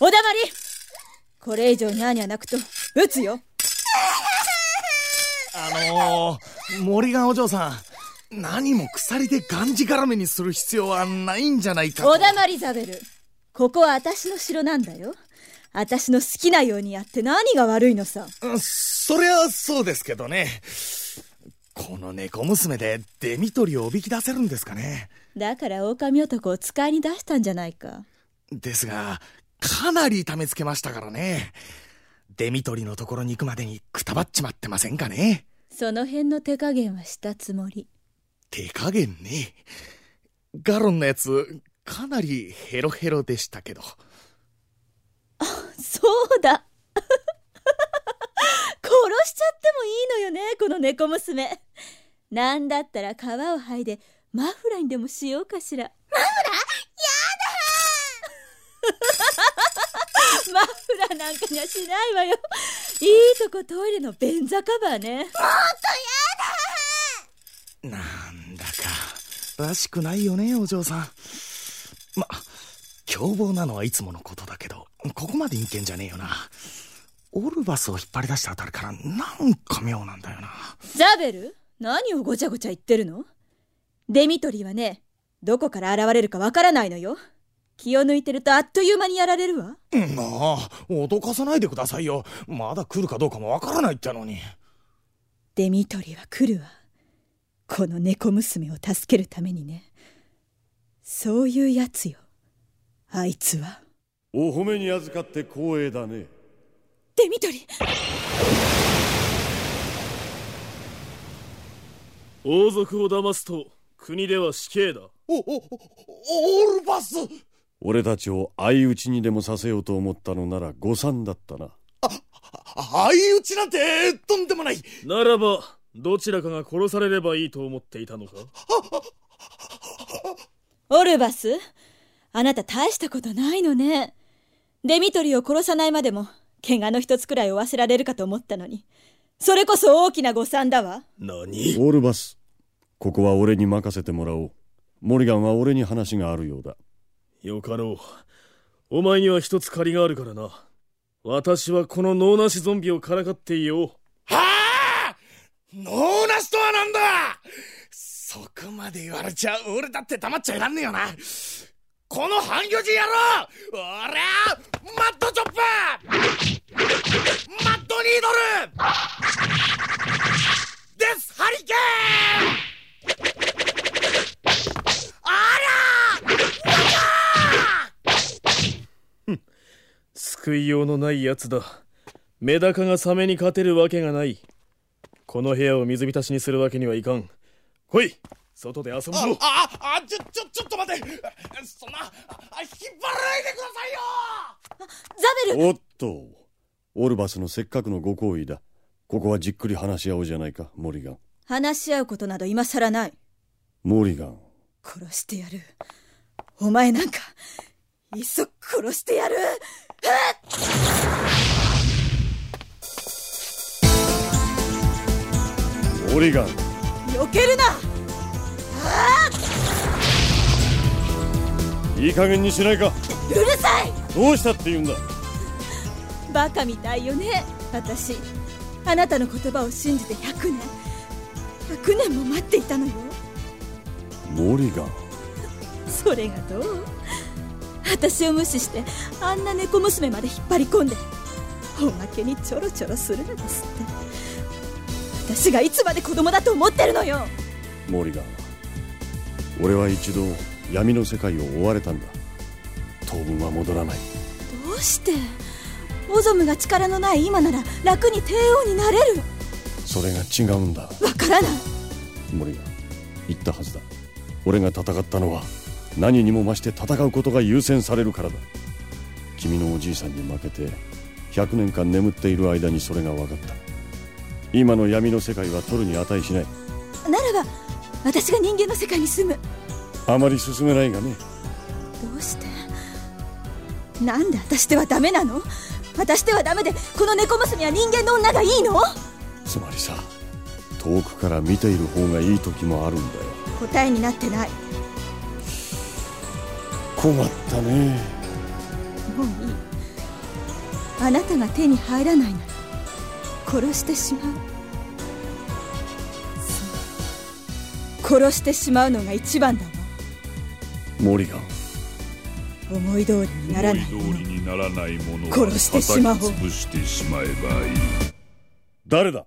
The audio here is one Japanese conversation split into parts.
おだまり。これ以上ニャーニャー泣くと撃つよ。あのー、森川お嬢さん何も鎖でがんじがらめにする必要はないんじゃないかおだまりザベル。ここは私の城なんだよ。私の好きなようにやって何が悪いのさ。そりゃそうですけどね。この猫娘でデミトリをおびき出せるんですかね。だから狼男を使いに出したんじゃないか。ですがかなり痛めつけましたからね。デミトリのところに行くまでにくたばっちまってませんかね。その辺の手加減はしたつもり。手加減ね。ガロンのやつかなりヘロヘロでしたけど。あそうだ。殺しちゃってもいいのよねこの猫娘。なんだったら皮を剥いでマフラーにでもしようかしらマフラーマフラーなんかにはしないわよ。いいとこトイレの便座カバーね。もっとやだなんだからしくないよねお嬢さん。ま凶暴なのはいつものことだけどここまで陰険じゃねえよな。オルバスを引っ張り出したあたりからなんか妙なんだよな。ザベル何をごちゃごちゃ言ってるの？デミトリーはねどこから現れるかわからないのよ気を抜いてるとあっという間にやられるわ。まあ脅かさないでくださいよ。まだ来るかどうかもわからないってのに。デミトリーは来るわ。この猫娘を助けるためにね。そういうやつよ。あいつは。お褒めに預かって光栄だね。デミトリ王族を騙すと国では死刑だ。おおオルバス俺たちを相打ちにでもさせようと思ったのなら誤算だったな。あ相打ちなんてとんでもない。ならばどちらかが殺されればいいと思っていたのか？オルバスあなた大したことないのね。デミトリを殺さないまでも怪我の一つくらい負わせられるかと思ったのに。それこそ大きな誤算だわ。何？オールバスここは俺に任せてもらおう。モリガンは俺に話があるようだよかろう。お前には一つ借りがあるからな。私はこの脳なしゾンビをからかっていよう。はあ？脳なしとはなんだ？そこまで言われちゃ俺だって黙っちゃいらんねえよな。この半魚児野郎！俺はマッドチョッパー！マッドニードルデスハリケーンあら救いようのないやつだ。メダカがサメに勝てるわけがない。この部屋を水浸しにするわけにはいかん。来い！外で遊ぶぞあああちょちょちょっと待って。そんな引っ張らないでくださいよ。ザベル。おっと。オルバスのせっかくのご好意だ。ここはじっくり話し合おうじゃないかモリガン。話し合うことなど今さらない。モリガン。殺してやる。お前なんかいっそ殺してやるモリガン。避けるな。あいい加減にしないか。うるさい。どうしたって言うんだ。バカみたいよね。私。あなたの言葉を信じて100年。100年も待っていたのよ。モリガン。それがどう？私を無視してあんな猫娘まで引っ張り込んでおまけにちょろちょろするのですって。私がいつまで子供だと思ってるのよ。モリガン俺は一度闇の世界を追われたんだ。当分は戻らない。どうしてオゾムが力のない今なら楽に帝王になれる？それが違うんだ。わからない。モリガン言ったはずだ。俺が戦ったのは何にも増して戦うことが優先されるからだ。君のおじいさんに負けて100年間眠っている間にそれが分かった。今の闇の世界は取るに値しない。ならば私が人間の世界に住む。あまり進めないがね。どうして？なんで私ではダメなの？私ではダメでこの猫娘は人間の女がいいの？つまりさ遠くから見ている方がいい時もあるんだよ。答えになってない困ったね。もういいあなたが手に入らないなら殺してしまう。そう。殺してしまうのが一番だわ。モリガン思い通りにならない思い通りにならないものは殺してしまおう潰してしまえばいい。誰だ？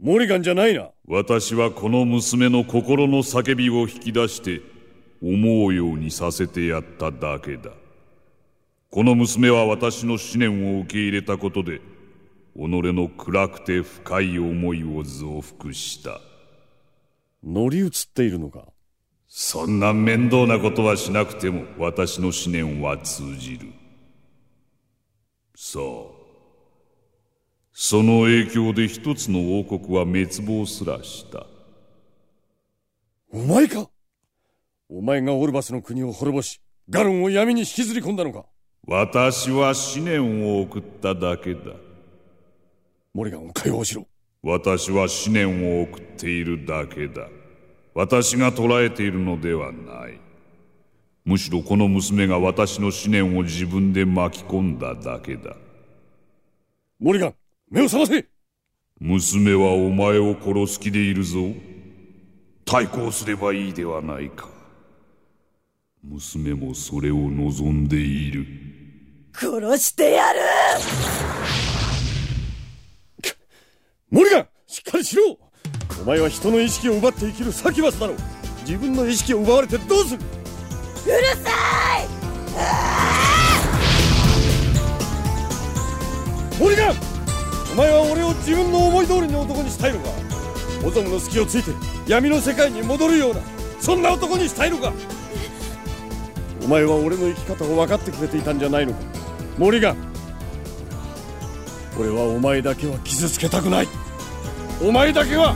モリガンじゃないな。私はこの娘の心の叫びを引き出して思うようにさせてやっただけだ。この娘は私の思念を受け入れたことで己の暗くて深い思いを増幅した。乗り移っているのか？そんな面倒なことはしなくても私の思念は通じる。そう。その影響で一つの王国は滅亡すらした。お前か？お前がオルバスの国を滅ぼしガロンを闇に引きずり込んだのか。私は思念を送っただけだ。モリガンを解放しろ。私は思念を送っているだけだ。私が捉えているのではない。むしろこの娘が私の思念を自分で巻き込んだだけだ。モリガン目を覚ませ。娘はお前を殺す気でいるぞ。対抗すればいいではないか娘もそれを望んでいる。殺してやる！モリガンしっかりしろ！お前は人の意識を奪って生きるサキバスだろ自分の意識を奪われてどうする？うるさい！モリガンお前は俺を自分の思い通りの男にしたいのか？オゾムの隙をついて闇の世界に戻るようなそんな男にしたいのか？お前は俺の生き方を分かってくれていたんじゃないのか？森が俺はお前だけは傷つけたくない。お前だけは！